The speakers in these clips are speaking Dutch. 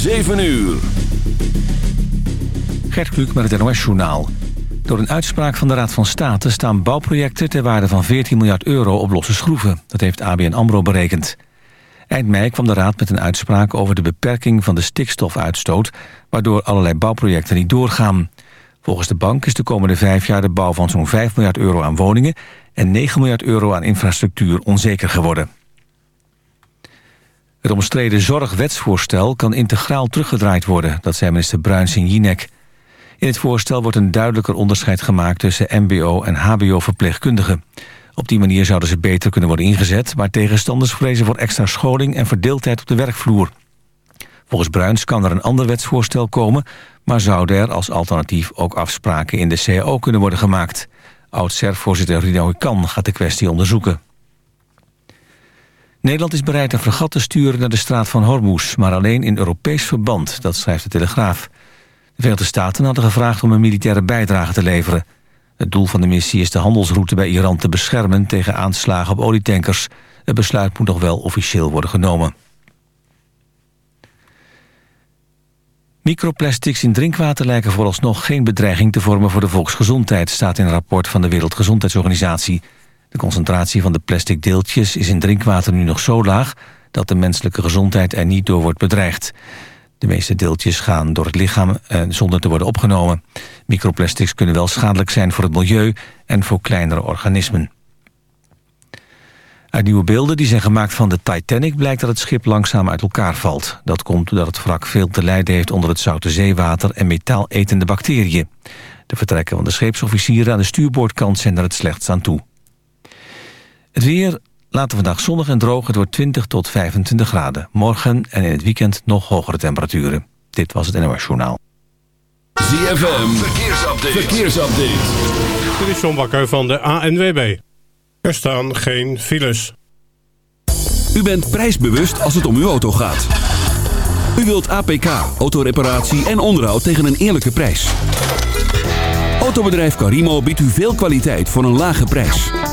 7 uur. Gert Kluk met het NOS-journaal. Door een uitspraak van de Raad van State staan bouwprojecten... ter waarde van 14 miljard euro op losse schroeven. Dat heeft ABN AMRO berekend. Eind mei kwam de Raad met een uitspraak over de beperking van de stikstofuitstoot... waardoor allerlei bouwprojecten niet doorgaan. Volgens de bank is de komende vijf jaar de bouw van zo'n 5 miljard euro aan woningen... en 9 miljard euro aan infrastructuur onzeker geworden. Het omstreden zorgwetsvoorstel kan integraal teruggedraaid worden... dat zei minister Bruins in Jinek. In het voorstel wordt een duidelijker onderscheid gemaakt... tussen mbo- en hbo-verpleegkundigen. Op die manier zouden ze beter kunnen worden ingezet... maar tegenstanders vrezen voor extra scholing en verdeeldheid op de werkvloer. Volgens Bruins kan er een ander wetsvoorstel komen... maar zouden er als alternatief ook afspraken in de CAO kunnen worden gemaakt. Oud-SER-voorzitter Rino Kan gaat de kwestie onderzoeken. Nederland is bereid een fregat te sturen naar de straat van Hormuz... maar alleen in Europees verband, dat schrijft de Telegraaf. De Verenigde Staten hadden gevraagd om een militaire bijdrage te leveren. Het doel van de missie is de handelsroute bij Iran te beschermen... tegen aanslagen op olietankers. Het besluit moet nog wel officieel worden genomen. Microplastics in drinkwater lijken vooralsnog geen bedreiging te vormen voor de volksgezondheid... staat in een rapport van de Wereldgezondheidsorganisatie... De concentratie van de plastic deeltjes is in drinkwater nu nog zo laag... dat de menselijke gezondheid er niet door wordt bedreigd. De meeste deeltjes gaan door het lichaam eh, zonder te worden opgenomen. Microplastics kunnen wel schadelijk zijn voor het milieu en voor kleinere organismen. Uit nieuwe beelden die zijn gemaakt van de Titanic... blijkt dat het schip langzaam uit elkaar valt. Dat komt doordat het wrak veel te lijden heeft onder het zoute zeewater... en metaaletende bacteriën. De vertrekken van de scheepsofficieren aan de stuurboordkant zijn er het slechtst aan toe. Het weer later vandaag zonnig en droog. Het wordt 20 tot 25 graden. Morgen en in het weekend nog hogere temperaturen. Dit was het NOS Journaal. ZFM, verkeersupdate. verkeersupdate. Dit is John Bakker van de ANWB. Er staan geen files. U bent prijsbewust als het om uw auto gaat. U wilt APK, autoreparatie en onderhoud tegen een eerlijke prijs. Autobedrijf Carimo biedt u veel kwaliteit voor een lage prijs.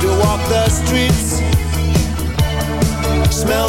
to walk the streets, smell